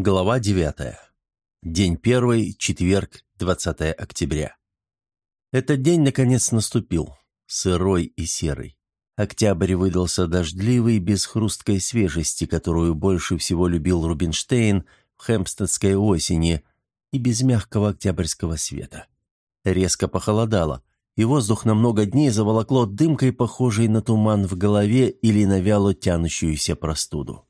Глава 9. День первый, четверг, 20 октября. Этот день наконец наступил, сырой и серый. Октябрь выдался дождливый, без хрусткой свежести, которую больше всего любил Рубинштейн в хемстедской осени, и без мягкого октябрьского света. Резко похолодало, и воздух на много дней заволокло дымкой, похожей на туман в голове или на вяло тянущуюся простуду.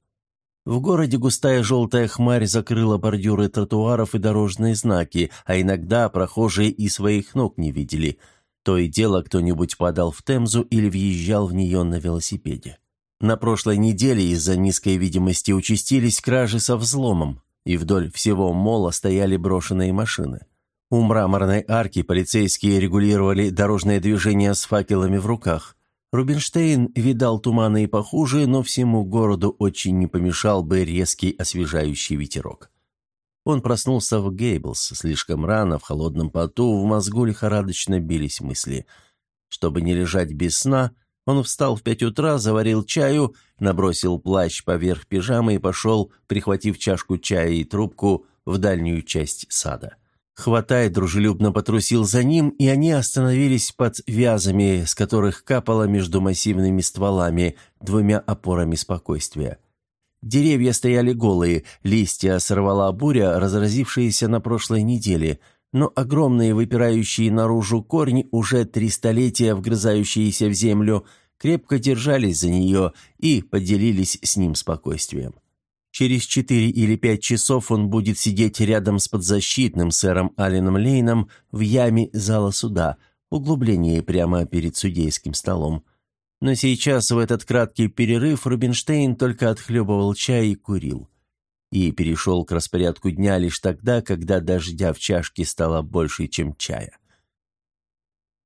В городе густая желтая хмарь закрыла бордюры тротуаров и дорожные знаки, а иногда прохожие и своих ног не видели. То и дело кто-нибудь падал в Темзу или въезжал в нее на велосипеде. На прошлой неделе из-за низкой видимости участились кражи со взломом, и вдоль всего мола стояли брошенные машины. У мраморной арки полицейские регулировали дорожное движение с факелами в руках. Рубинштейн видал туманы и похуже, но всему городу очень не помешал бы резкий освежающий ветерок. Он проснулся в Гейблс слишком рано, в холодном поту, в мозгу лихорадочно бились мысли. Чтобы не лежать без сна, он встал в пять утра, заварил чаю, набросил плащ поверх пижамы и пошел, прихватив чашку чая и трубку, в дальнюю часть сада. Хватай дружелюбно потрусил за ним, и они остановились под вязами, с которых капало между массивными стволами, двумя опорами спокойствия. Деревья стояли голые, листья сорвала буря, разразившаяся на прошлой неделе, но огромные выпирающие наружу корни, уже три столетия вгрызающиеся в землю, крепко держались за нее и поделились с ним спокойствием. Через четыре или пять часов он будет сидеть рядом с подзащитным сэром Алленом Лейном в яме зала суда, углубление прямо перед судейским столом. Но сейчас, в этот краткий перерыв, Рубинштейн только отхлебывал чай и курил. И перешел к распорядку дня лишь тогда, когда дождя в чашке стало больше, чем чая.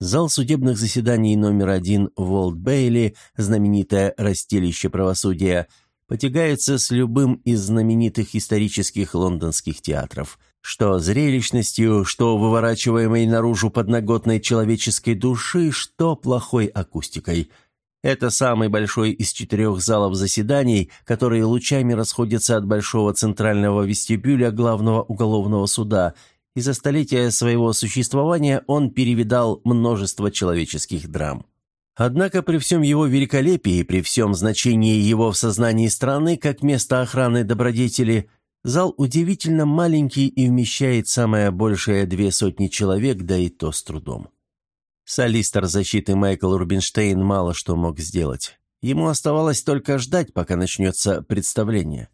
Зал судебных заседаний номер один Волт Бейли, знаменитое «Растелище правосудия», потягается с любым из знаменитых исторических лондонских театров. Что зрелищностью, что выворачиваемой наружу подноготной человеческой души, что плохой акустикой. Это самый большой из четырех залов заседаний, которые лучами расходятся от большого центрального вестибюля главного уголовного суда, и за столетия своего существования он перевидал множество человеческих драм. Однако при всем его великолепии, и при всем значении его в сознании страны как место охраны добродетели, зал удивительно маленький и вмещает самое большее две сотни человек, да и то с трудом. Солистор защиты Майкл Рубинштейн мало что мог сделать. Ему оставалось только ждать, пока начнется представление.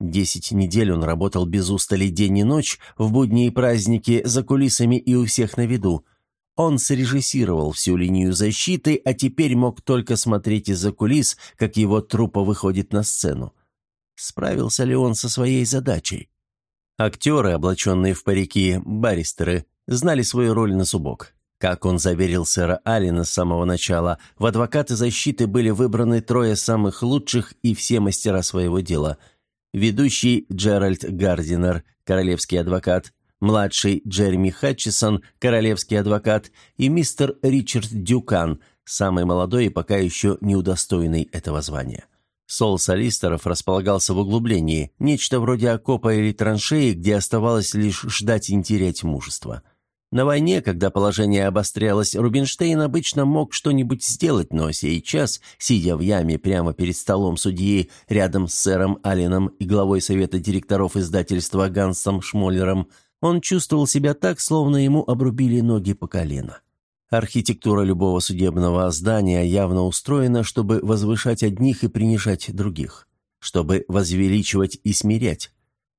Десять недель он работал без устали день и ночь, в будни и праздники, за кулисами и у всех на виду – он срежиссировал всю линию защиты, а теперь мог только смотреть из-за кулис, как его труппа выходит на сцену. Справился ли он со своей задачей? Актеры, облаченные в парики, баристеры, знали свою роль на зубок. Как он заверил сэра Алина с самого начала, в адвокаты защиты были выбраны трое самых лучших и все мастера своего дела. Ведущий Джеральд Гардинер, королевский адвокат, младший Джереми Хатчисон, королевский адвокат, и мистер Ричард Дюкан, самый молодой и пока еще не удостоенный этого звания. Сол Солистеров располагался в углублении, нечто вроде окопа или траншеи, где оставалось лишь ждать и не терять мужество. На войне, когда положение обострялось, Рубинштейн обычно мог что-нибудь сделать, но сейчас, сидя в яме прямо перед столом судьи, рядом с сэром Алленом и главой совета директоров издательства Гансом Шмоллером, он чувствовал себя так, словно ему обрубили ноги по колено. Архитектура любого судебного здания явно устроена, чтобы возвышать одних и принижать других, чтобы возвеличивать и смирять.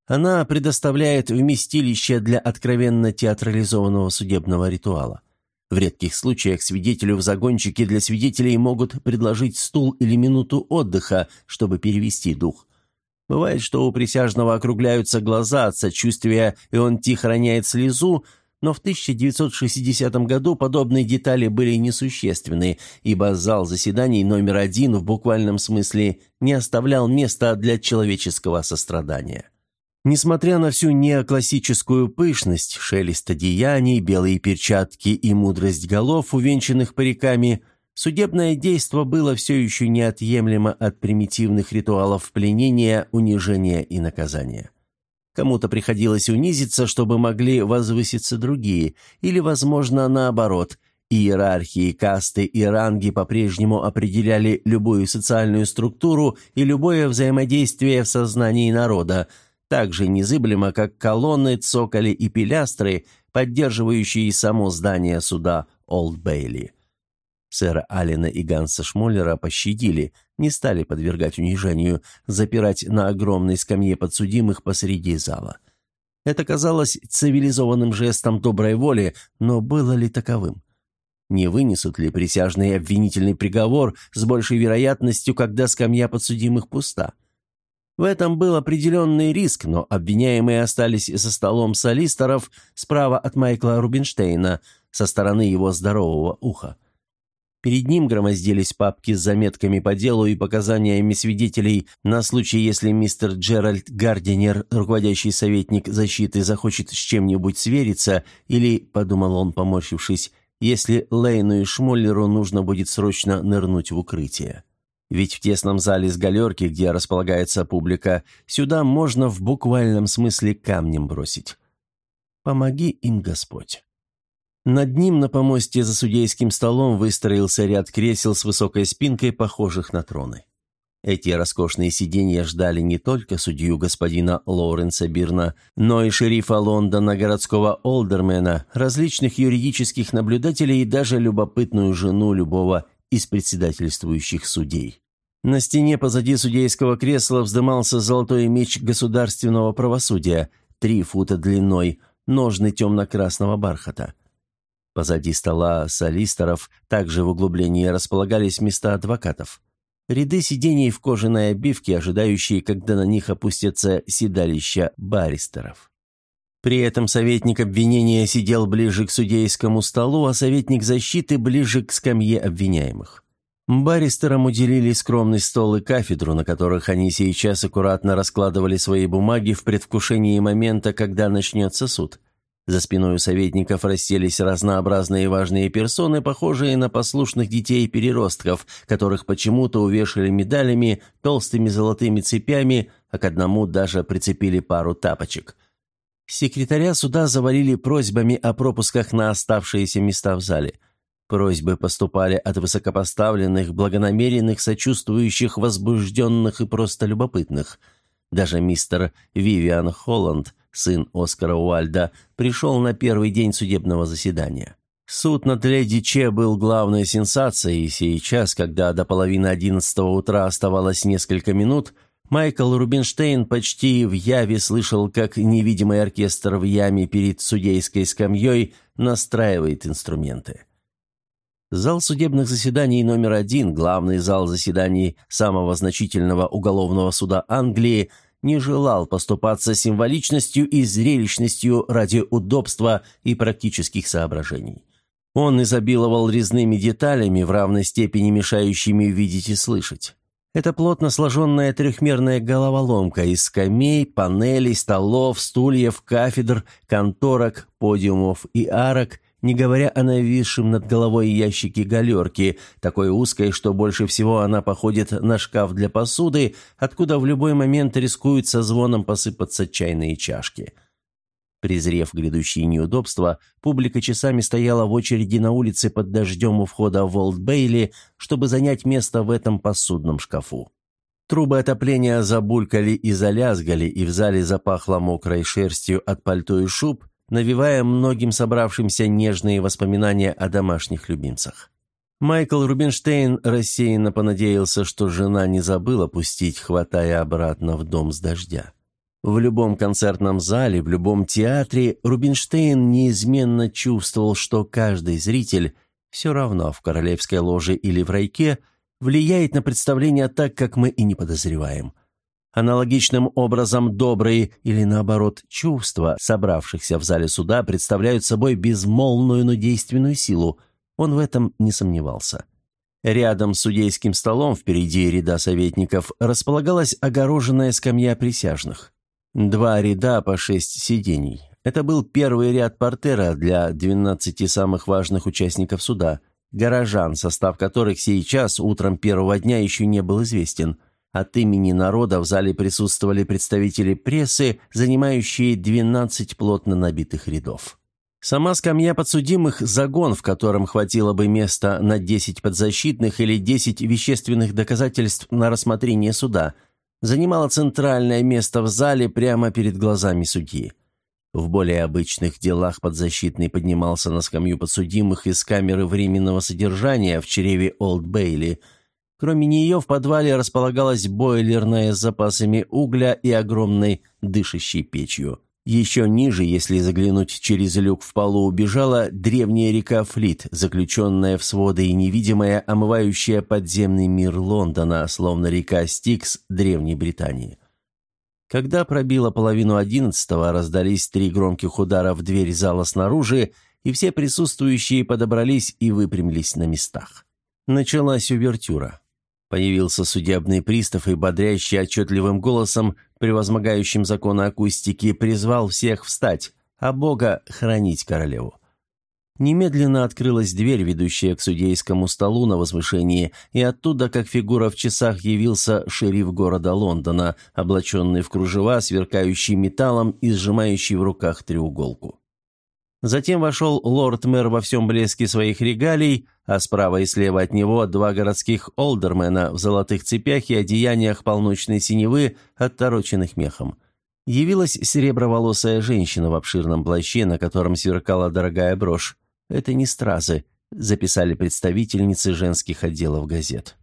Она предоставляет вместилище для откровенно театрализованного судебного ритуала. В редких случаях свидетелю в загончике для свидетелей могут предложить стул или минуту отдыха, чтобы перевести дух. Бывает, что у присяжного округляются глаза от сочувствия, и он тихо роняет слезу, но в 1960 году подобные детали были несущественны, ибо зал заседаний номер один в буквальном смысле не оставлял места для человеческого сострадания. Несмотря на всю неоклассическую пышность, шелест одеяний, белые перчатки и мудрость голов, увенчанных париками – Судебное действо было все еще неотъемлемо от примитивных ритуалов пленения, унижения и наказания. Кому-то приходилось унизиться, чтобы могли возвыситься другие, или, возможно, наоборот – Иерархии, касты и ранги по-прежнему определяли любую социальную структуру и любое взаимодействие в сознании народа, так же незыблемо, как колонны, цоколи и пилястры, поддерживающие само здание суда Олд Бейли. Сэра Алина и Ганса Шмоллера пощадили, не стали подвергать унижению, запирать на огромной скамье подсудимых посреди зала. Это казалось цивилизованным жестом доброй воли, но было ли таковым? Не вынесут ли присяжный обвинительный приговор с большей вероятностью, когда скамья подсудимых пуста? В этом был определенный риск, но обвиняемые остались за столом солисторов справа от Майкла Рубинштейна, со стороны его здорового уха. Перед ним громоздились папки с заметками по делу и показаниями свидетелей на случай, если мистер Джеральд Гардинер, руководящий советник защиты, захочет с чем-нибудь свериться или, подумал он, поморщившись, если Лейну и Шмоллеру нужно будет срочно нырнуть в укрытие. Ведь в тесном зале с галерки, где располагается публика, сюда можно в буквальном смысле камнем бросить. Помоги им Господь. Над ним на помосте за судейским столом выстроился ряд кресел с высокой спинкой, похожих на троны. Эти роскошные сиденья ждали не только судью господина Лоуренса Бирна, но и шерифа Лондона, городского олдермена, различных юридических наблюдателей и даже любопытную жену любого из председательствующих судей. На стене позади судейского кресла вздымался золотой меч государственного правосудия, три фута длиной, ножны темно-красного бархата. Позади стола солисторов, также в углублении располагались места адвокатов – Ряды сидений в кожаной обивке, ожидающие, когда на них опустятся седалища баристеров. При этом советник обвинения сидел ближе к судейскому столу, а советник защиты ближе к скамье обвиняемых. Баристерам уделили скромный стол и кафедру, на которых они сейчас аккуратно раскладывали свои бумаги в предвкушении момента, когда начнется суд – за спиной у советников расселись разнообразные важные персоны, похожие на послушных детей-переростков, которых почему-то увешали медалями, толстыми золотыми цепями, а к одному даже прицепили пару тапочек. Секретаря суда завалили просьбами о пропусках на оставшиеся места в зале. Просьбы поступали от высокопоставленных, благонамеренных, сочувствующих, возбужденных и просто любопытных. Даже мистер Вивиан Холланд – сын Оскара Уальда, пришел на первый день судебного заседания. Суд над леди Че был главной сенсацией, и сейчас, когда до половины одиннадцатого утра оставалось несколько минут, Майкл Рубинштейн почти в яве слышал, как невидимый оркестр в яме перед судейской скамьей настраивает инструменты. Зал судебных заседаний номер один, главный зал заседаний самого значительного уголовного суда Англии, не желал поступаться символичностью и зрелищностью ради удобства и практических соображений. Он изобиловал резными деталями, в равной степени мешающими видеть и слышать. Это плотно сложенная трехмерная головоломка из скамей, панелей, столов, стульев, кафедр, конторок, подиумов и арок не говоря о нависшем над головой ящике галерки, такой узкой, что больше всего она походит на шкаф для посуды, откуда в любой момент рискуют со звоном посыпаться чайные чашки. Презрев грядущие неудобства, публика часами стояла в очереди на улице под дождем у входа в Олд-Бейли, чтобы занять место в этом посудном шкафу. Трубы отопления забулькали и залязгали, и в зале запахло мокрой шерстью от пальто и шуб, навевая многим собравшимся нежные воспоминания о домашних любимцах. Майкл Рубинштейн рассеянно понадеялся, что жена не забыла пустить, хватая обратно в дом с дождя. В любом концертном зале, в любом театре Рубинштейн неизменно чувствовал, что каждый зритель, все равно в королевской ложе или в райке, влияет на представление так, как мы и не подозреваем – Аналогичным образом добрые или, наоборот, чувства собравшихся в зале суда представляют собой безмолвную, но действенную силу. Он в этом не сомневался. Рядом с судейским столом, впереди ряда советников, располагалась огороженная скамья присяжных. Два ряда по шесть сидений. Это был первый ряд портера для двенадцати самых важных участников суда, горожан, состав которых сейчас, утром первого дня, еще не был известен – От имени народа в зале присутствовали представители прессы, занимающие 12 плотно набитых рядов. Сама скамья подсудимых – загон, в котором хватило бы места на 10 подзащитных или 10 вещественных доказательств на рассмотрение суда, занимала центральное место в зале прямо перед глазами судьи. В более обычных делах подзащитный поднимался на скамью подсудимых из камеры временного содержания в чреве Олд Бейли. Кроме нее в подвале располагалась бойлерная с запасами угля и огромной дышащей печью. Еще ниже, если заглянуть через люк в полу, убежала древняя река Флит, заключенная в своды и невидимая, омывающая подземный мир Лондона, словно река Стикс Древней Британии. Когда пробило половину одиннадцатого, раздались три громких удара в дверь зала снаружи, и все присутствующие подобрались и выпрямились на местах. Началась увертюра. Появился судебный пристав и, бодрящий отчетливым голосом, превозмогающим законы акустики, призвал всех встать, а Бога хранить королеву. Немедленно открылась дверь, ведущая к судейскому столу на возвышении, и оттуда, как фигура в часах, явился шериф города Лондона, облаченный в кружева, сверкающий металлом и сжимающий в руках треуголку. Затем вошел лорд-мэр во всем блеске своих регалий, а справа и слева от него два городских олдермена в золотых цепях и одеяниях полночной синевы, оттороченных мехом. Явилась сереброволосая женщина в обширном плаще, на котором сверкала дорогая брошь. Это не стразы, записали представительницы женских отделов газет.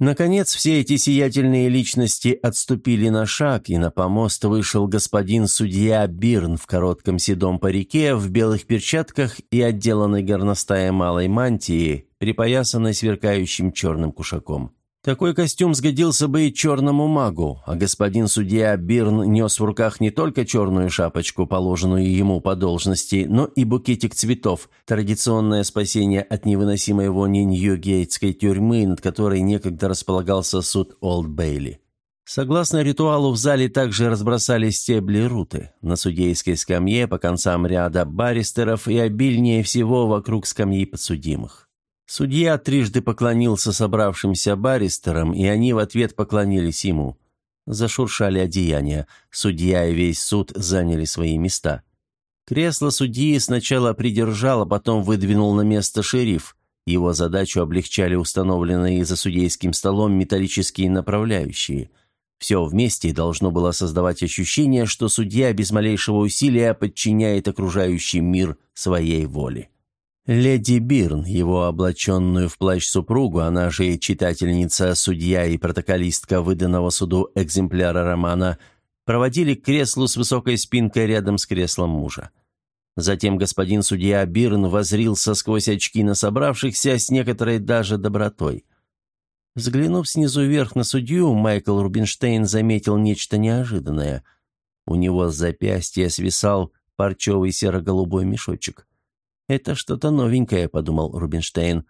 Наконец, все эти сиятельные личности отступили на шаг, и на помост вышел господин судья Бирн в коротком седом парике, в белых перчатках и отделанной горностая малой мантии, припоясанной сверкающим черным кушаком. Такой костюм сгодился бы и черному магу, а господин судья Бирн нес в руках не только черную шапочку, положенную ему по должности, но и букетик цветов, традиционное спасение от невыносимой вони Нью-Гейтской тюрьмы, над которой некогда располагался суд Олд Бейли. Согласно ритуалу, в зале также разбросали стебли руты. На судейской скамье по концам ряда баристеров и обильнее всего вокруг скамьи подсудимых. Судья трижды поклонился собравшимся баристерам, и они в ответ поклонились ему. Зашуршали одеяния. Судья и весь суд заняли свои места. Кресло судьи сначала придержал, а потом выдвинул на место шериф. Его задачу облегчали установленные за судейским столом металлические направляющие. Все вместе должно было создавать ощущение, что судья без малейшего усилия подчиняет окружающий мир своей воле. Леди Бирн, его облаченную в плащ супругу, она же читательница, судья и протоколистка выданного суду экземпляра романа, проводили к креслу с высокой спинкой рядом с креслом мужа. Затем господин судья Бирн возрился сквозь очки на собравшихся с некоторой даже добротой. Взглянув снизу вверх на судью, Майкл Рубинштейн заметил нечто неожиданное. У него с запястья свисал парчевый серо-голубой мешочек. «Это что-то новенькое», — подумал Рубинштейн.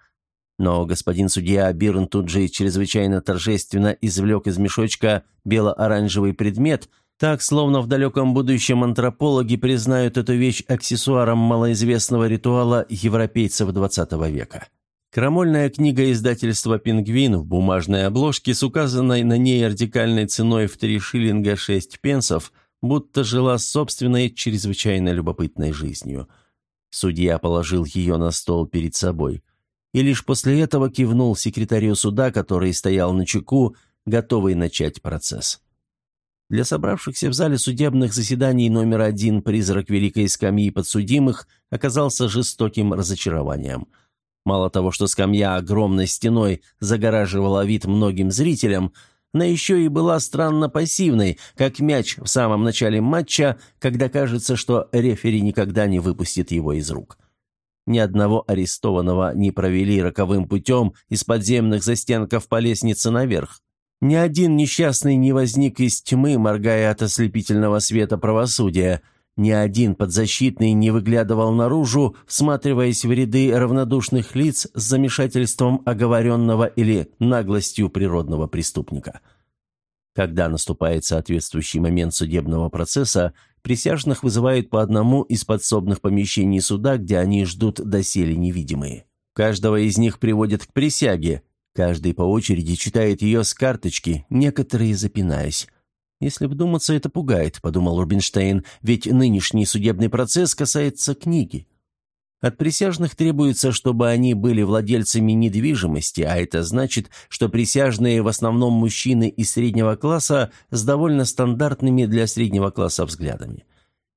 Но господин судья Бирн тут же чрезвычайно торжественно извлек из мешочка бело-оранжевый предмет, так, словно в далеком будущем антропологи признают эту вещь аксессуаром малоизвестного ритуала европейцев XX века. Крамольная книга издательства «Пингвин» в бумажной обложке с указанной на ней радикальной ценой в 3 шиллинга 6 пенсов будто жила собственной чрезвычайно любопытной жизнью – Судья положил ее на стол перед собой. И лишь после этого кивнул секретарю суда, который стоял на чеку, готовый начать процесс. Для собравшихся в зале судебных заседаний номер один призрак Великой Скамьи подсудимых оказался жестоким разочарованием. Мало того, что скамья огромной стеной загораживала вид многим зрителям, она еще и была странно пассивной, как мяч в самом начале матча, когда кажется, что рефери никогда не выпустит его из рук. Ни одного арестованного не провели роковым путем из подземных застенков по лестнице наверх. Ни один несчастный не возник из тьмы, моргая от ослепительного света правосудия – ни один подзащитный не выглядывал наружу, всматриваясь в ряды равнодушных лиц с замешательством оговоренного или наглостью природного преступника. Когда наступает соответствующий момент судебного процесса, присяжных вызывают по одному из подсобных помещений суда, где они ждут доселе невидимые. Каждого из них приводят к присяге, Каждый по очереди читает ее с карточки, некоторые запинаясь. «Если вдуматься, это пугает», — подумал Рубинштейн, «ведь нынешний судебный процесс касается книги». От присяжных требуется, чтобы они были владельцами недвижимости, а это значит, что присяжные в основном мужчины из среднего класса с довольно стандартными для среднего класса взглядами.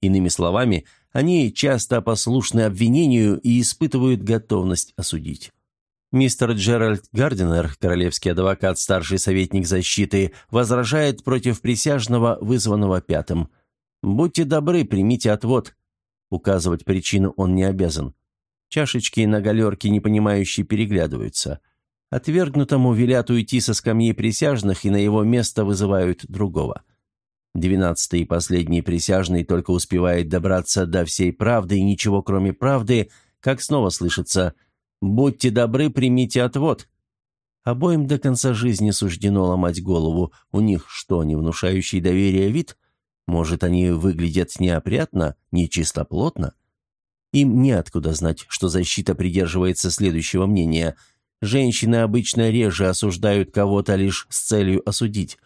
Иными словами, они часто послушны обвинению и испытывают готовность осудить. Мистер Джеральд Гардинер, королевский адвокат, старший советник защиты, возражает против присяжного, вызванного пятым. «Будьте добры, примите отвод. Указывать причину он не обязан. Чашечки на галерке непонимающие переглядываются. Отвергнутому велят уйти со скамьи присяжных и на его место вызывают другого. Двенадцатый и последний присяжный только успевает добраться до всей правды и ничего кроме правды, как снова слышится «Будьте добры, примите отвод». Обоим до конца жизни суждено ломать голову. У них что, не внушающий доверия вид? Может, они выглядят неопрятно, нечистоплотно? Им неоткуда знать, что защита придерживается следующего мнения. Женщины обычно реже осуждают кого-то лишь с целью осудить.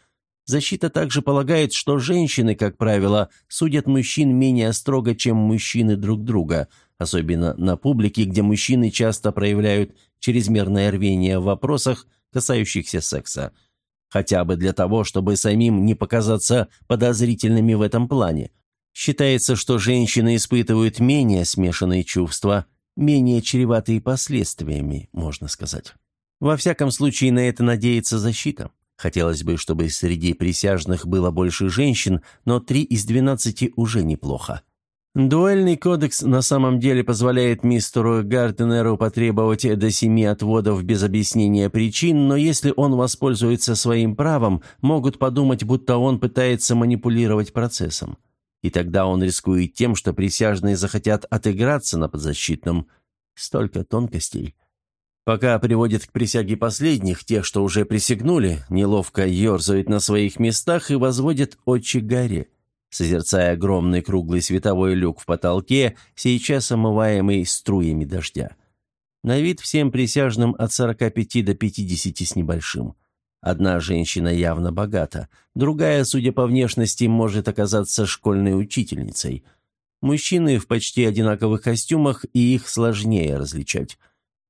Защита также полагает, что женщины, как правило, судят мужчин менее строго, чем мужчины друг друга, особенно на публике, где мужчины часто проявляют чрезмерное рвение в вопросах, касающихся секса – хотя бы для того, чтобы самим не показаться подозрительными в этом плане. Считается, что женщины испытывают менее смешанные чувства, менее чреватые последствиями, можно сказать. Во всяком случае, на это надеется защита. Хотелось бы, чтобы среди присяжных было больше женщин, но три из двенадцати уже неплохо. Дуэльный кодекс на самом деле позволяет мистеру Гарденеру потребовать до семи отводов без объяснения причин, но если он воспользуется своим правом, могут подумать, будто он пытается манипулировать процессом. И тогда он рискует тем, что присяжные захотят отыграться на подзащитном. Столько тонкостей. Пока приводят к присяге последних, тех, что уже присягнули, неловко ерзают на своих местах и возводят очи горе созерцая огромный круглый световой люк в потолке, сейчас омываемый струями дождя. На вид всем присяжным от 45 до 50 с небольшим. Одна женщина явно богата, другая, судя по внешности, может оказаться школьной учительницей. Мужчины в почти одинаковых костюмах, и их сложнее различать.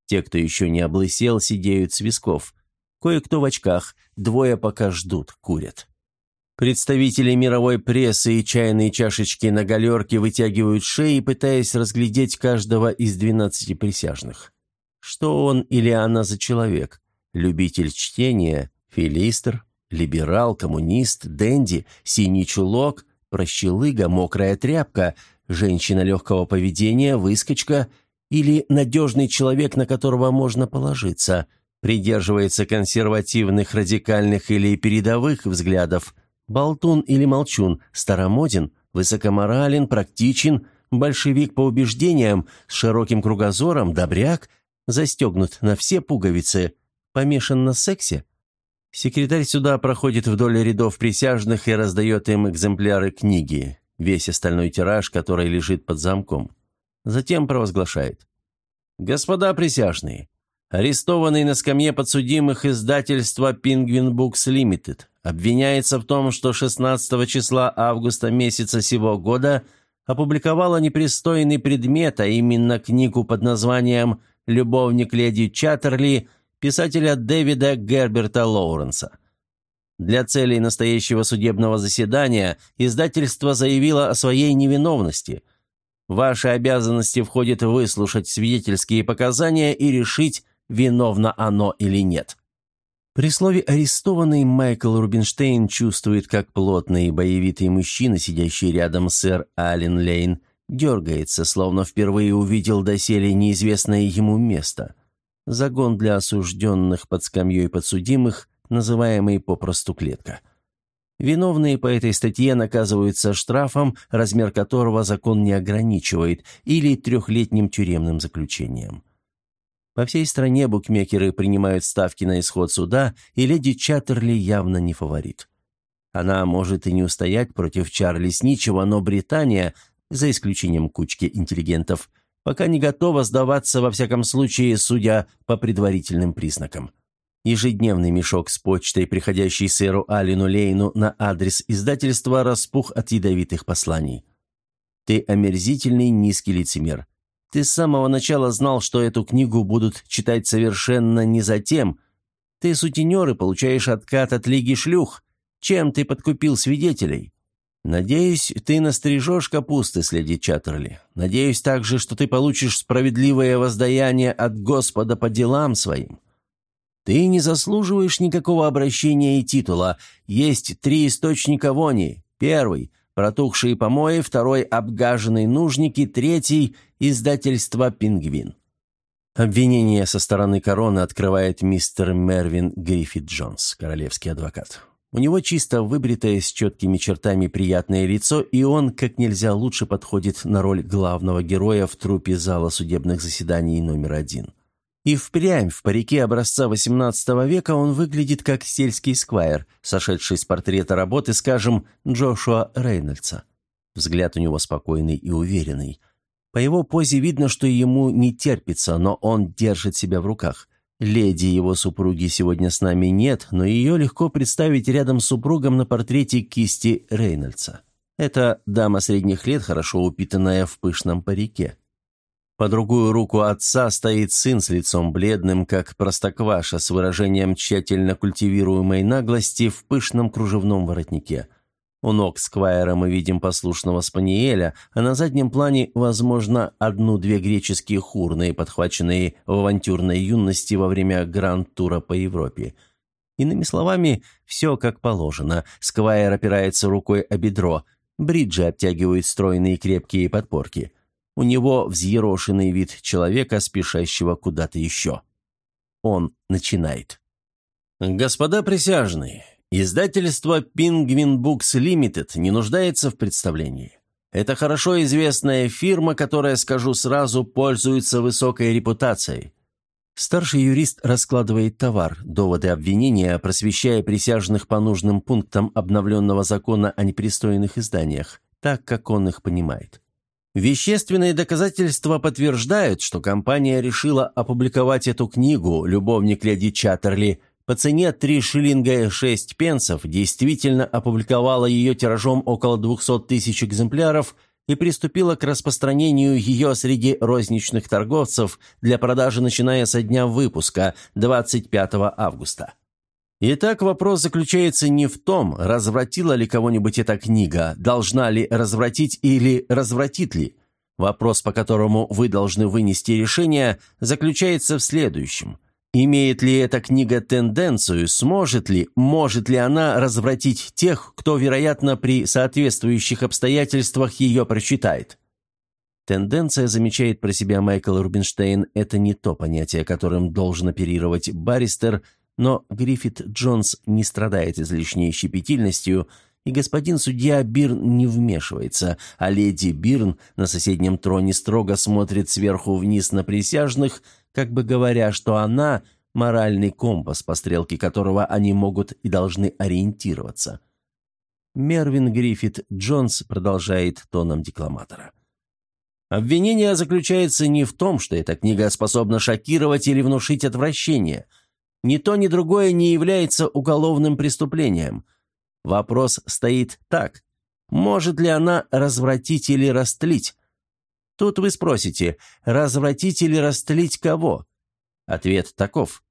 Те, кто еще не облысел, сидеют с висков. Кое-кто в очках, двое пока ждут, курят. Представители мировой прессы и чайные чашечки на галерке вытягивают шеи, пытаясь разглядеть каждого из двенадцати присяжных. Что он или она за человек? Любитель чтения, филистр, либерал, коммунист, денди, синий чулок, прощелыга, мокрая тряпка, женщина легкого поведения, выскочка или надежный человек, на которого можно положиться, придерживается консервативных, радикальных или передовых взглядов – Болтун или молчун, старомоден, высокоморален, практичен, большевик по убеждениям, с широким кругозором, добряк, застегнут на все пуговицы, помешан на сексе. Секретарь суда проходит вдоль рядов присяжных и раздает им экземпляры книги, весь остальной тираж, который лежит под замком. Затем провозглашает. «Господа присяжные, арестованный на скамье подсудимых издательства «Пингвин Букс Лимитед» обвиняется в том, что 16 числа августа месяца сего года опубликовала непристойный предмет, а именно книгу под названием «Любовник леди Чаттерли» писателя Дэвида Герберта Лоуренса. Для целей настоящего судебного заседания издательство заявило о своей невиновности. Ваши обязанности входит выслушать свидетельские показания и решить, виновно оно или нет. При слове «арестованный» Майкл Рубинштейн чувствует, как плотный и боевитый мужчина, сидящий рядом сэр Аллен Лейн, дергается, словно впервые увидел доселе неизвестное ему место. Загон для осужденных под скамьей подсудимых, называемый попросту клетка. Виновные по этой статье наказываются штрафом, размер которого закон не ограничивает, или трехлетним тюремным заключением. По всей стране букмекеры принимают ставки на исход суда, и леди Чаттерли явно не фаворит. Она может и не устоять против Чарли Сничева, но Британия, за исключением кучки интеллигентов, пока не готова сдаваться, во всяком случае, судя по предварительным признакам. Ежедневный мешок с почтой, приходящий сэру Алину Лейну на адрес издательства, распух от ядовитых посланий. Ты омерзительный низкий лицемер. Ты с самого начала знал, что эту книгу будут читать совершенно не за тем. Ты сутенер и получаешь откат от Лиги Шлюх. Чем ты подкупил свидетелей? Надеюсь, ты настрижешь капусты, следи Чаттерли. Надеюсь также, что ты получишь справедливое воздаяние от Господа по делам своим. Ты не заслуживаешь никакого обращения и титула. Есть три источника вони. Первый – протухшие помои, второй – обгаженные нужники, третий – издательство «Пингвин». Обвинение со стороны короны открывает мистер Мервин Гриффит Джонс, королевский адвокат. У него чисто выбритое с четкими чертами приятное лицо, и он как нельзя лучше подходит на роль главного героя в трупе зала судебных заседаний номер один. И впрямь в парике образца XVIII века он выглядит как сельский сквайр, сошедший с портрета работы, скажем, Джошуа Рейнольдса. Взгляд у него спокойный и уверенный. По его позе видно, что ему не терпится, но он держит себя в руках. Леди его супруги сегодня с нами нет, но ее легко представить рядом с супругом на портрете кисти Рейнольдса. Это дама средних лет, хорошо упитанная в пышном парике. По другую руку отца стоит сын с лицом бледным, как простокваша, с выражением тщательно культивируемой наглости в пышном кружевном воротнике – у ног Сквайра мы видим послушного спаниеля, а на заднем плане, возможно, одну-две греческие хурные, подхваченные в авантюрной юности во время гранд-тура по Европе. Иными словами, все как положено. Сквайр опирается рукой о бедро. Бриджи обтягивают стройные крепкие подпорки. У него взъерошенный вид человека, спешащего куда-то еще. Он начинает. «Господа присяжные, Издательство Penguin Books Limited не нуждается в представлении. Это хорошо известная фирма, которая, скажу сразу, пользуется высокой репутацией. Старший юрист раскладывает товар, доводы обвинения, просвещая присяжных по нужным пунктам обновленного закона о непристойных изданиях, так, как он их понимает. Вещественные доказательства подтверждают, что компания решила опубликовать эту книгу «Любовник леди Чаттерли» по цене 3 шиллинга 6 пенсов действительно опубликовала ее тиражом около 200 тысяч экземпляров и приступила к распространению ее среди розничных торговцев для продажи начиная со дня выпуска 25 августа. Итак, вопрос заключается не в том, развратила ли кого-нибудь эта книга, должна ли развратить или развратит ли. Вопрос, по которому вы должны вынести решение, заключается в следующем – Имеет ли эта книга тенденцию, сможет ли, может ли она развратить тех, кто, вероятно, при соответствующих обстоятельствах ее прочитает? Тенденция, замечает про себя Майкл Рубинштейн, это не то понятие, которым должен оперировать баристер, но Гриффит Джонс не страдает излишней щепетильностью, и господин судья Бирн не вмешивается, а леди Бирн на соседнем троне строго смотрит сверху вниз на присяжных – как бы говоря, что она – моральный компас, по стрелке которого они могут и должны ориентироваться. Мервин Гриффит Джонс продолжает тоном декламатора. Обвинение заключается не в том, что эта книга способна шокировать или внушить отвращение. Ни то, ни другое не является уголовным преступлением. Вопрос стоит так. Может ли она развратить или растлить? Тут вы спросите, развратить или растлить кого? Ответ таков.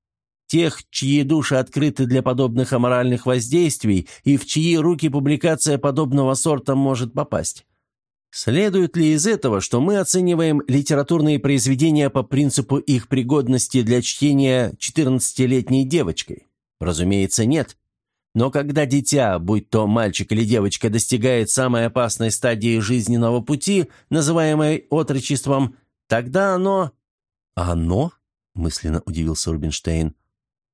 Тех, чьи души открыты для подобных аморальных воздействий и в чьи руки публикация подобного сорта может попасть. Следует ли из этого, что мы оцениваем литературные произведения по принципу их пригодности для чтения 14-летней девочкой? Разумеется, нет. Но когда дитя, будь то мальчик или девочка, достигает самой опасной стадии жизненного пути, называемой отрочеством, тогда оно... «Оно?» – мысленно удивился Рубинштейн.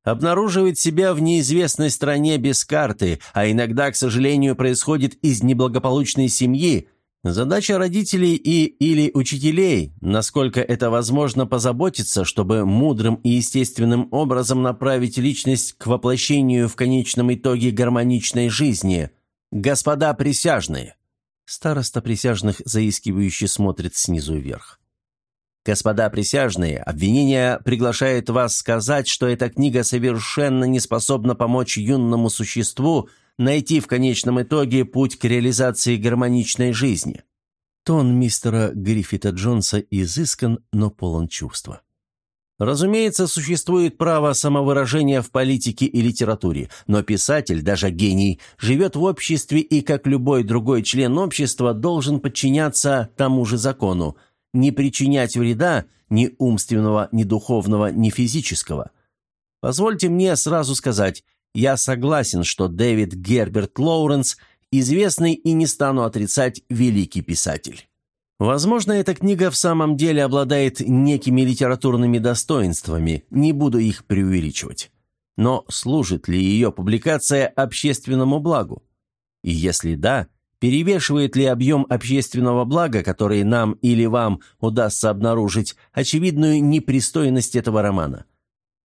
«Обнаруживает себя в неизвестной стране без карты, а иногда, к сожалению, происходит из неблагополучной семьи, Задача родителей и или учителей, насколько это возможно, позаботиться, чтобы мудрым и естественным образом направить личность к воплощению в конечном итоге гармоничной жизни. Господа присяжные!» Староста присяжных заискивающе смотрит снизу вверх. Господа присяжные, обвинение приглашает вас сказать, что эта книга совершенно не способна помочь юному существу найти в конечном итоге путь к реализации гармоничной жизни. Тон мистера Гриффита Джонса изыскан, но полон чувства. Разумеется, существует право самовыражения в политике и литературе, но писатель, даже гений, живет в обществе и, как любой другой член общества, должен подчиняться тому же закону – не причинять вреда ни умственного, ни духовного, ни физического. Позвольте мне сразу сказать, я согласен, что Дэвид Герберт Лоуренс – известный и не стану отрицать великий писатель. Возможно, эта книга в самом деле обладает некими литературными достоинствами, не буду их преувеличивать. Но служит ли ее публикация общественному благу? И если да, Перевешивает ли объем общественного блага, который нам или вам удастся обнаружить, очевидную непристойность этого романа?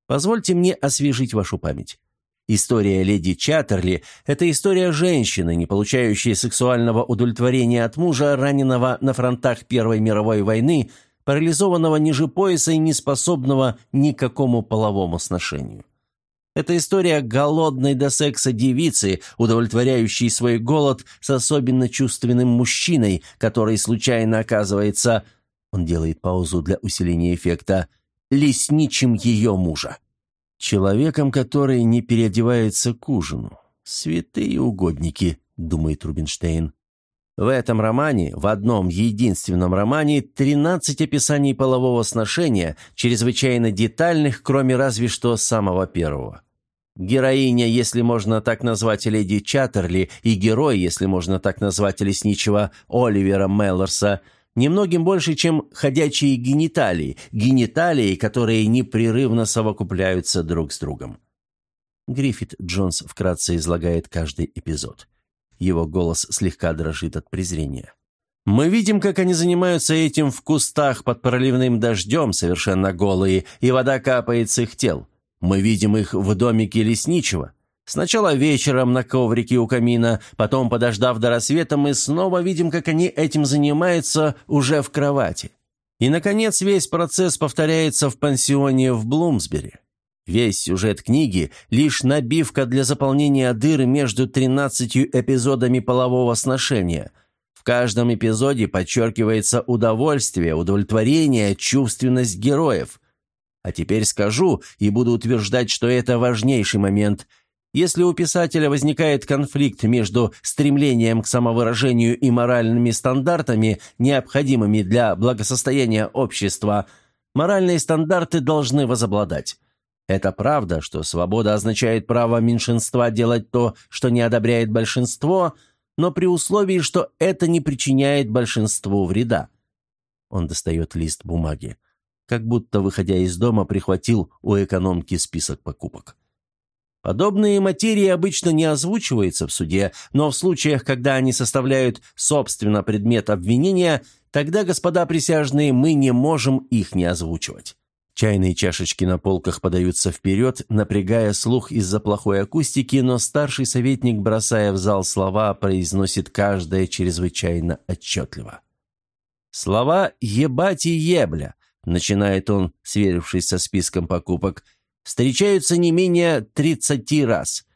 Позвольте мне освежить вашу память. История леди Чаттерли – это история женщины, не получающей сексуального удовлетворения от мужа, раненого на фронтах Первой мировой войны, парализованного ниже пояса и неспособного ни к какому половому сношению. Это история голодной до секса девицы, удовлетворяющей свой голод с особенно чувственным мужчиной, который случайно оказывается... Он делает паузу для усиления эффекта. Лесничим ее мужа. Человеком, который не переодевается к ужину. Святые угодники, думает Рубинштейн. В этом романе, в одном единственном романе, 13 описаний полового сношения, чрезвычайно детальных, кроме разве что самого первого. Героиня, если можно так назвать леди Чаттерли, и герой, если можно так назвать лесничего Оливера Меллорса, немногим больше, чем ходячие гениталии, гениталии, которые непрерывно совокупляются друг с другом. Гриффит Джонс вкратце излагает каждый эпизод. Его голос слегка дрожит от презрения. Мы видим, как они занимаются этим в кустах под проливным дождем, совершенно голые, и вода капает с их тел. Мы видим их в домике лесничего. Сначала вечером на коврике у камина, потом, подождав до рассвета, мы снова видим, как они этим занимаются уже в кровати. И, наконец, весь процесс повторяется в пансионе в Блумсбери. Весь сюжет книги – лишь набивка для заполнения дыры между 13 эпизодами полового сношения. В каждом эпизоде подчеркивается удовольствие, удовлетворение, чувственность героев – а теперь скажу и буду утверждать, что это важнейший момент. Если у писателя возникает конфликт между стремлением к самовыражению и моральными стандартами, необходимыми для благосостояния общества, моральные стандарты должны возобладать. Это правда, что свобода означает право меньшинства делать то, что не одобряет большинство, но при условии, что это не причиняет большинству вреда. Он достает лист бумаги как будто, выходя из дома, прихватил у экономки список покупок. Подобные материи обычно не озвучиваются в суде, но в случаях, когда они составляют, собственно, предмет обвинения, тогда, господа присяжные, мы не можем их не озвучивать. Чайные чашечки на полках подаются вперед, напрягая слух из-за плохой акустики, но старший советник, бросая в зал слова, произносит каждое чрезвычайно отчетливо. Слова «ебать и ебля», начинает он, сверившись со списком покупок, встречаются не менее тридцати раз.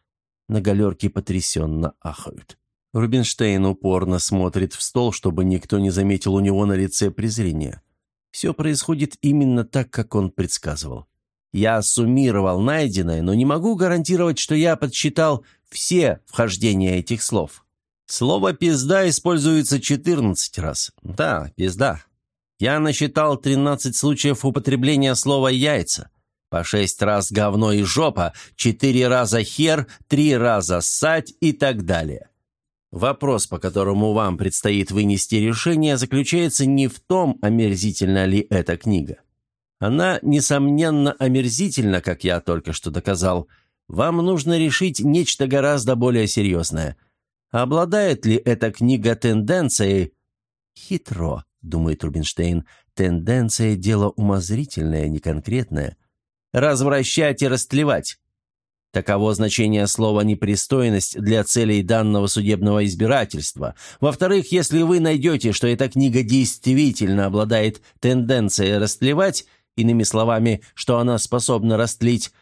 На галерке потрясенно ахают. Рубинштейн упорно смотрит в стол, чтобы никто не заметил у него на лице презрения. Все происходит именно так, как он предсказывал. Я суммировал найденное, но не могу гарантировать, что я подсчитал все вхождения этих слов. Слово «пизда» используется 14 раз. Да, пизда. Я насчитал 13 случаев употребления слова «яйца». По шесть раз говно и жопа, четыре раза хер, три раза ссать и так далее. Вопрос, по которому вам предстоит вынести решение, заключается не в том, омерзительна ли эта книга. Она, несомненно, омерзительна, как я только что доказал. Вам нужно решить нечто гораздо более серьезное. Обладает ли эта книга тенденцией... Хитро думает Рубинштейн, тенденция – дело умозрительное, не конкретное. Развращать и растлевать. Таково значение слова «непристойность» для целей данного судебного избирательства. Во-вторых, если вы найдете, что эта книга действительно обладает тенденцией растлевать, иными словами, что она способна растлить,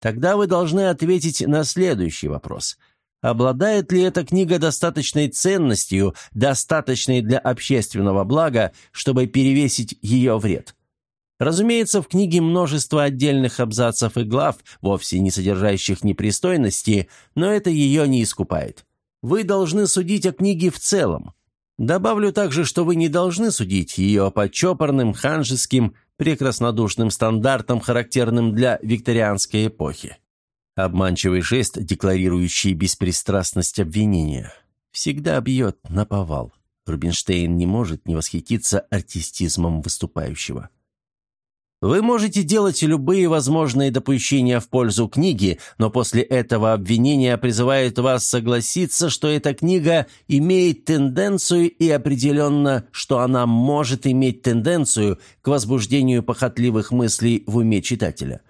тогда вы должны ответить на следующий вопрос. Обладает ли эта книга достаточной ценностью, достаточной для общественного блага, чтобы перевесить ее вред? Разумеется, в книге множество отдельных абзацев и глав, вовсе не содержащих непристойности, но это ее не искупает. Вы должны судить о книге в целом. Добавлю также, что вы не должны судить ее по чопорным, ханжеским, прекраснодушным стандартам, характерным для викторианской эпохи. Обманчивый жест, декларирующий беспристрастность обвинения, всегда бьет на повал. Рубинштейн не может не восхититься артистизмом выступающего. Вы можете делать любые возможные допущения в пользу книги, но после этого обвинения призывает вас согласиться, что эта книга имеет тенденцию и определенно, что она может иметь тенденцию к возбуждению похотливых мыслей в уме читателя.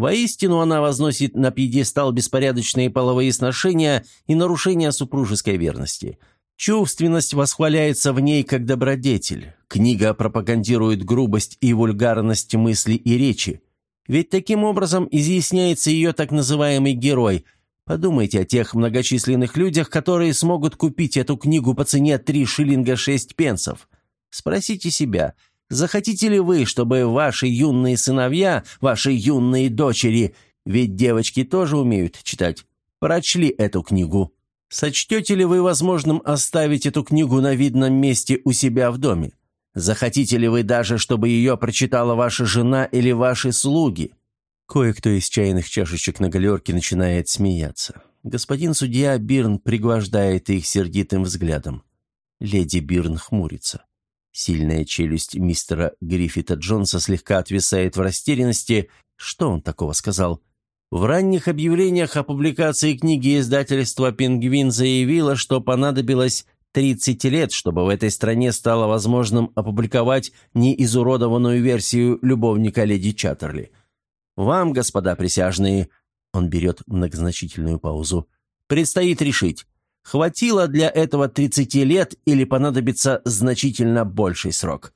Воистину она возносит на пьедестал беспорядочные половые сношения и нарушения супружеской верности – Чувственность восхваляется в ней как добродетель. Книга пропагандирует грубость и вульгарность мысли и речи. Ведь таким образом изъясняется ее так называемый герой. Подумайте о тех многочисленных людях, которые смогут купить эту книгу по цене 3 шиллинга 6 пенсов. Спросите себя, захотите ли вы, чтобы ваши юные сыновья, ваши юные дочери, ведь девочки тоже умеют читать, прочли эту книгу? Сочтете ли вы возможным оставить эту книгу на видном месте у себя в доме? Захотите ли вы даже, чтобы ее прочитала ваша жена или ваши слуги?» Кое-кто из чайных чашечек на галерке начинает смеяться. Господин судья Бирн пригвождает их сердитым взглядом. Леди Бирн хмурится. Сильная челюсть мистера Гриффита Джонса слегка отвисает в растерянности. Что он такого сказал? В ранних объявлениях о публикации книги издательства «Пингвин» заявило, что понадобилось 30 лет, чтобы в этой стране стало возможным опубликовать неизуродованную версию любовника леди Чаттерли. Вам, господа присяжные, он берет многозначительную паузу, предстоит решить, хватило для этого 30 лет или понадобится значительно больший срок.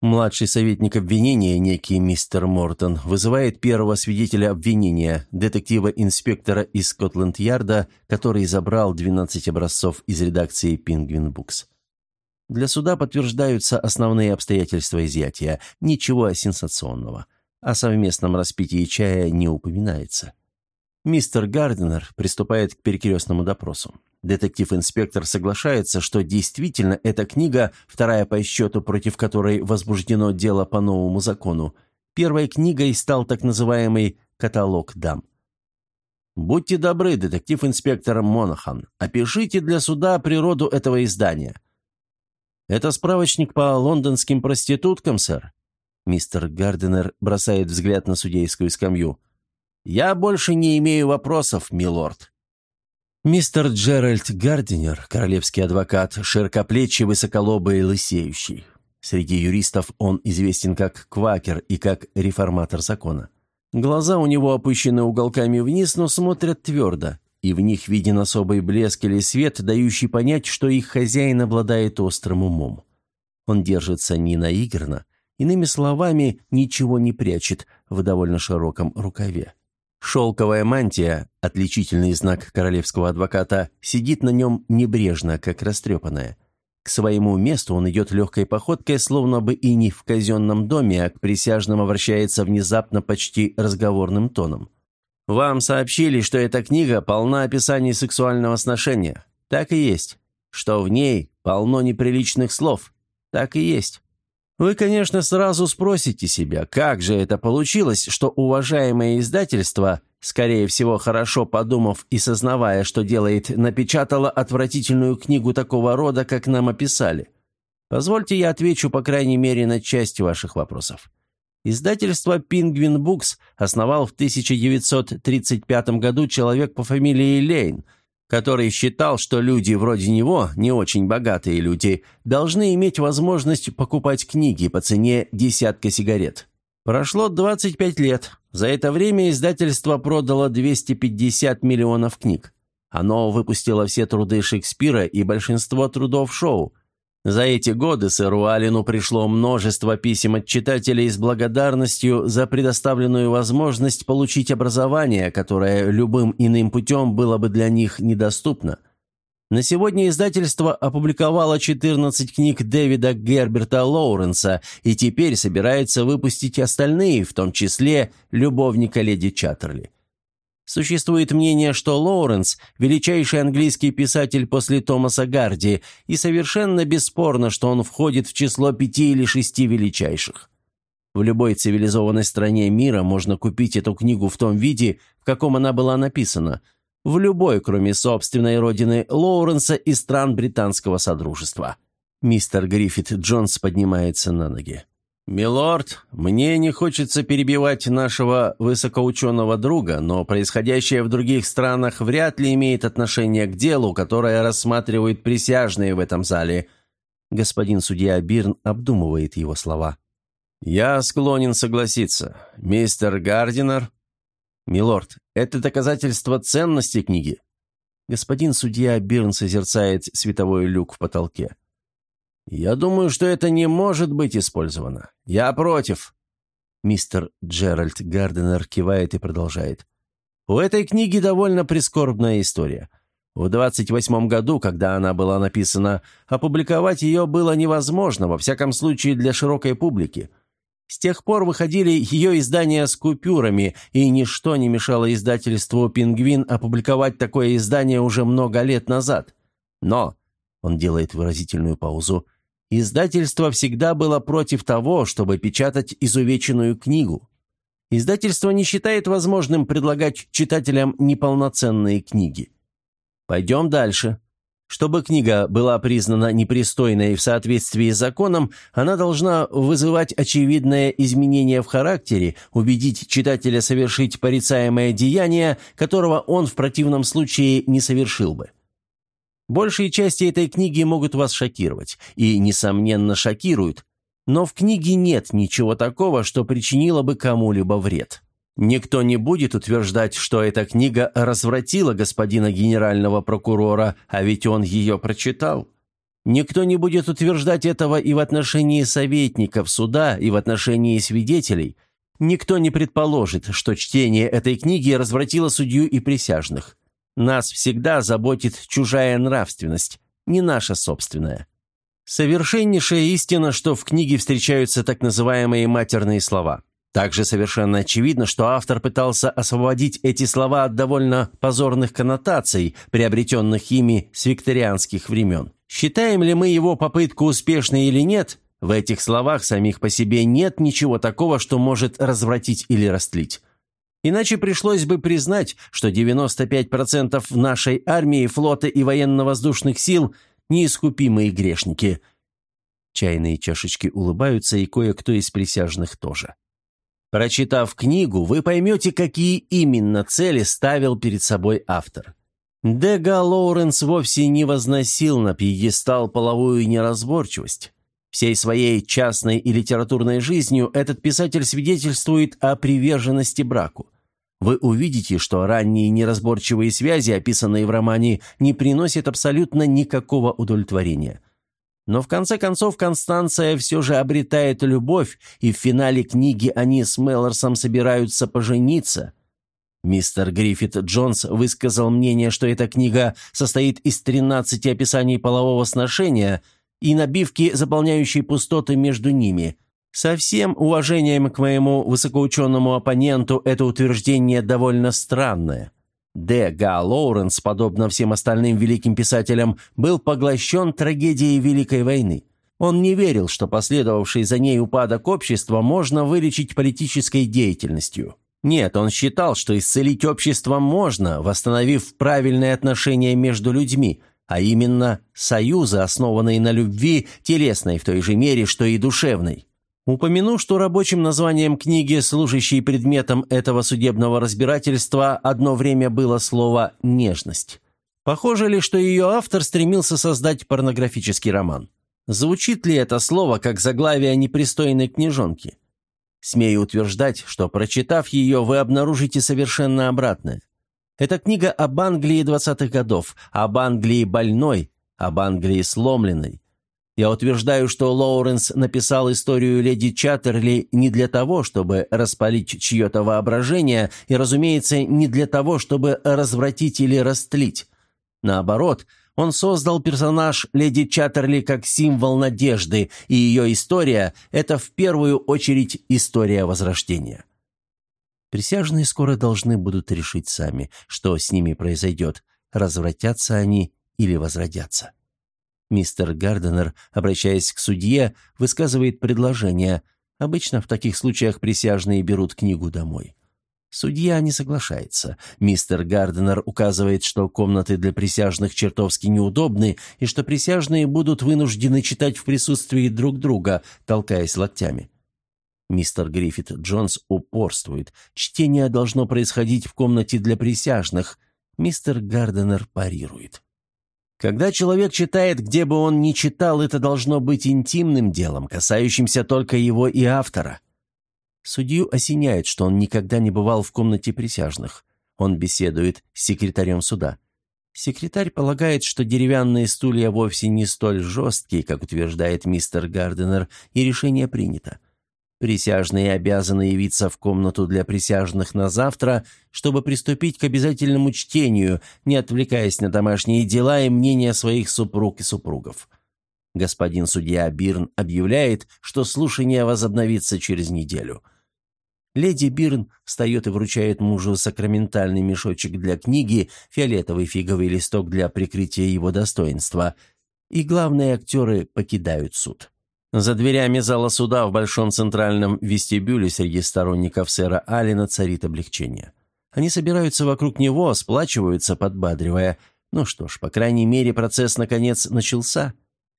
Младший советник обвинения, некий мистер Мортон, вызывает первого свидетеля обвинения, детектива-инспектора из Скотланд-Ярда, который забрал 12 образцов из редакции «Пингвин Букс». Для суда подтверждаются основные обстоятельства изъятия, ничего сенсационного. О совместном распитии чая не упоминается. Мистер Гарднер приступает к перекрестному допросу. Детектив-инспектор соглашается, что действительно эта книга, вторая по счету, против которой возбуждено дело по новому закону, первой книгой стал так называемый «каталог дам». «Будьте добры, детектив-инспектор Монахан, опишите для суда природу этого издания». «Это справочник по лондонским проституткам, сэр?» Мистер Гарденер бросает взгляд на судейскую скамью. «Я больше не имею вопросов, милорд». Мистер Джеральд Гардинер, королевский адвокат, широкоплечий, высоколобый лысеющий. Среди юристов он известен как квакер и как реформатор закона. Глаза у него опущены уголками вниз, но смотрят твердо, и в них виден особый блеск или свет, дающий понять, что их хозяин обладает острым умом. Он держится не наигранно, иными словами, ничего не прячет в довольно широком рукаве. Шелковая мантия, отличительный знак королевского адвоката, сидит на нем небрежно, как растрепанная. К своему месту он идет легкой походкой, словно бы и не в казенном доме, а к присяжным обращается внезапно почти разговорным тоном. «Вам сообщили, что эта книга полна описаний сексуального сношения. Так и есть. Что в ней полно неприличных слов. Так и есть. Вы, конечно, сразу спросите себя, как же это получилось, что уважаемое издательство, скорее всего, хорошо подумав и сознавая, что делает, напечатало отвратительную книгу такого рода, как нам описали. Позвольте я отвечу, по крайней мере, на часть ваших вопросов. Издательство «Пингвин Букс» основал в 1935 году человек по фамилии Лейн – который считал, что люди вроде него, не очень богатые люди, должны иметь возможность покупать книги по цене десятка сигарет. Прошло 25 лет. За это время издательство продало 250 миллионов книг. Оно выпустило все труды Шекспира и большинство трудов Шоу. За эти годы сэру Алину пришло множество писем от читателей с благодарностью за предоставленную возможность получить образование, которое любым иным путем было бы для них недоступно. На сегодня издательство опубликовало 14 книг Дэвида Герберта Лоуренса и теперь собирается выпустить остальные, в том числе «Любовника леди Чаттерли». Существует мнение, что Лоуренс – величайший английский писатель после Томаса Гарди, и совершенно бесспорно, что он входит в число пяти или шести величайших. В любой цивилизованной стране мира можно купить эту книгу в том виде, в каком она была написана – в любой, кроме собственной родины Лоуренса и стран британского содружества. Мистер Гриффит Джонс поднимается на ноги. «Милорд, мне не хочется перебивать нашего высокоученого друга, но происходящее в других странах вряд ли имеет отношение к делу, которое рассматривают присяжные в этом зале». Господин судья Бирн обдумывает его слова. «Я склонен согласиться. Мистер Гардинер...» «Милорд, это доказательство ценности книги». Господин судья Бирн созерцает световой люк в потолке. «Я думаю, что это не может быть использовано. Я против». Мистер Джеральд Гарденер кивает и продолжает. «У этой книги довольно прискорбная история. В 28-м году, когда она была написана, опубликовать ее было невозможно, во всяком случае для широкой публики. С тех пор выходили ее издания с купюрами, и ничто не мешало издательству «Пингвин» опубликовать такое издание уже много лет назад. Но, он делает выразительную паузу, издательство всегда было против того, чтобы печатать изувеченную книгу. Издательство не считает возможным предлагать читателям неполноценные книги. Пойдем дальше. Чтобы книга была признана непристойной в соответствии с законом, она должна вызывать очевидное изменение в характере, убедить читателя совершить порицаемое деяние, которого он в противном случае не совершил бы. Большие части этой книги могут вас шокировать, и, несомненно, шокируют, но в книге нет ничего такого, что причинило бы кому-либо вред. Никто не будет утверждать, что эта книга развратила господина генерального прокурора, а ведь он ее прочитал. Никто не будет утверждать этого и в отношении советников суда, и в отношении свидетелей. Никто не предположит, что чтение этой книги развратило судью и присяжных. Нас всегда заботит чужая нравственность, не наша собственная. Совершеннейшая истина, что в книге встречаются так называемые матерные слова – также совершенно очевидно, что автор пытался освободить эти слова от довольно позорных коннотаций, приобретенных ими с викторианских времен. Считаем ли мы его попытку успешной или нет, в этих словах самих по себе нет ничего такого, что может развратить или растлить. Иначе пришлось бы признать, что 95% нашей армии, флота и военно-воздушных сил – неискупимые грешники. Чайные чашечки улыбаются, и кое-кто из присяжных тоже. Прочитав книгу, вы поймете, какие именно цели ставил перед собой автор. Дега Лоуренс вовсе не возносил на пьедестал половую неразборчивость. Всей своей частной и литературной жизнью этот писатель свидетельствует о приверженности браку. Вы увидите, что ранние неразборчивые связи, описанные в романе, не приносят абсолютно никакого удовлетворения – но в конце концов Констанция все же обретает любовь, и в финале книги они с Меллорсом собираются пожениться. Мистер Гриффит Джонс высказал мнение, что эта книга состоит из 13 описаний полового сношения и набивки, заполняющей пустоты между ними. Со всем уважением к моему высокоученому оппоненту это утверждение довольно странное. Д. Га Лоуренс, подобно всем остальным великим писателям, был поглощен трагедией Великой войны. Он не верил, что последовавший за ней упадок общества можно вылечить политической деятельностью. Нет, он считал, что исцелить общество можно, восстановив правильные отношения между людьми, а именно союзы, основанные на любви, телесной в той же мере, что и душевной. Упомяну, что рабочим названием книги, служащей предметом этого судебного разбирательства, одно время было слово «нежность». Похоже ли, что ее автор стремился создать порнографический роман? Звучит ли это слово как заглавие непристойной книжонки? Смею утверждать, что, прочитав ее, вы обнаружите совершенно обратное. Это книга об Англии 20-х годов, об Англии больной, об Англии сломленной. Я утверждаю, что Лоуренс написал историю леди Чаттерли не для того, чтобы распалить чье-то воображение, и, разумеется, не для того, чтобы развратить или растлить. Наоборот, он создал персонаж леди Чаттерли как символ надежды, и ее история – это в первую очередь история Возрождения. Присяжные скоро должны будут решить сами, что с ними произойдет, развратятся они или возродятся. Мистер Гарденер, обращаясь к судье, высказывает предложение. Обычно в таких случаях присяжные берут книгу домой. Судья не соглашается. Мистер Гарденер указывает, что комнаты для присяжных чертовски неудобны и что присяжные будут вынуждены читать в присутствии друг друга, толкаясь локтями. Мистер Гриффит Джонс упорствует. Чтение должно происходить в комнате для присяжных. Мистер Гарденер парирует. Когда человек читает, где бы он ни читал, это должно быть интимным делом, касающимся только его и автора. Судью осеняет, что он никогда не бывал в комнате присяжных. Он беседует с секретарем суда. Секретарь полагает, что деревянные стулья вовсе не столь жесткие, как утверждает мистер Гарденер, и решение принято. Присяжные обязаны явиться в комнату для присяжных на завтра, чтобы приступить к обязательному чтению, не отвлекаясь на домашние дела и мнения своих супруг и супругов. Господин судья Бирн объявляет, что слушание возобновится через неделю. Леди Бирн встает и вручает мужу сакраментальный мешочек для книги, фиолетовый фиговый листок для прикрытия его достоинства. И главные актеры покидают суд. За дверями зала суда в большом центральном вестибюле среди сторонников сэра Алина царит облегчение. Они собираются вокруг него, сплачиваются, подбадривая. Ну что ж, по крайней мере, процесс наконец начался.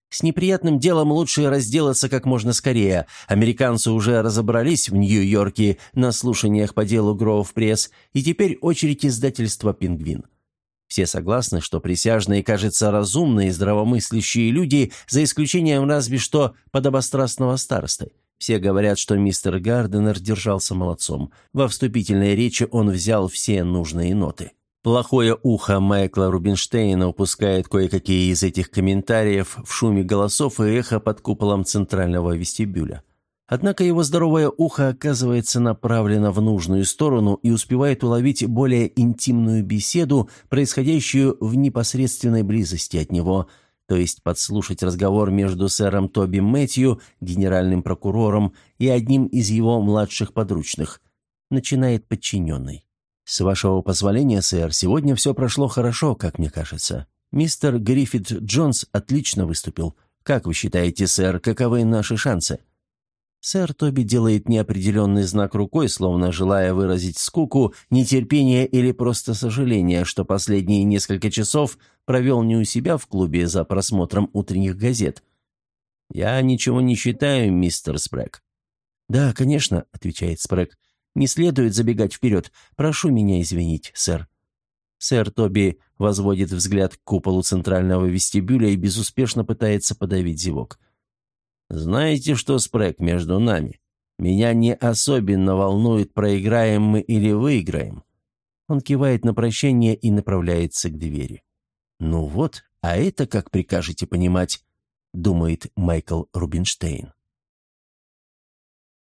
С неприятным делом лучше разделаться как можно скорее. Американцы уже разобрались в Нью-Йорке на слушаниях по делу Гроув Пресс, и теперь очередь издательства «Пингвин». Все согласны, что присяжные, кажется, разумные здравомыслящие люди, за исключением разве что подобострастного старосты. Все говорят, что мистер Гарденер держался молодцом. Во вступительной речи он взял все нужные ноты. Плохое ухо Майкла Рубинштейна упускает кое-какие из этих комментариев в шуме голосов и эхо под куполом центрального вестибюля. Однако его здоровое ухо оказывается направлено в нужную сторону и успевает уловить более интимную беседу, происходящую в непосредственной близости от него, то есть подслушать разговор между сэром Тоби Мэтью, генеральным прокурором, и одним из его младших подручных. Начинает подчиненный. «С вашего позволения, сэр, сегодня все прошло хорошо, как мне кажется. Мистер Гриффит Джонс отлично выступил. Как вы считаете, сэр, каковы наши шансы?» Сэр Тоби делает неопределенный знак рукой, словно желая выразить скуку, нетерпение или просто сожаление, что последние несколько часов провел не у себя в клубе за просмотром утренних газет. «Я ничего не считаю, мистер Спрэг». «Да, конечно», — отвечает Спрэг. «Не следует забегать вперед. Прошу меня извинить, сэр». Сэр Тоби возводит взгляд к куполу центрального вестибюля и безуспешно пытается подавить зевок. Знаете что, Спрэг, между нами? Меня не особенно волнует, проиграем мы или выиграем. Он кивает на прощение и направляется к двери. «Ну вот, а это как прикажете понимать?» — думает Майкл Рубинштейн.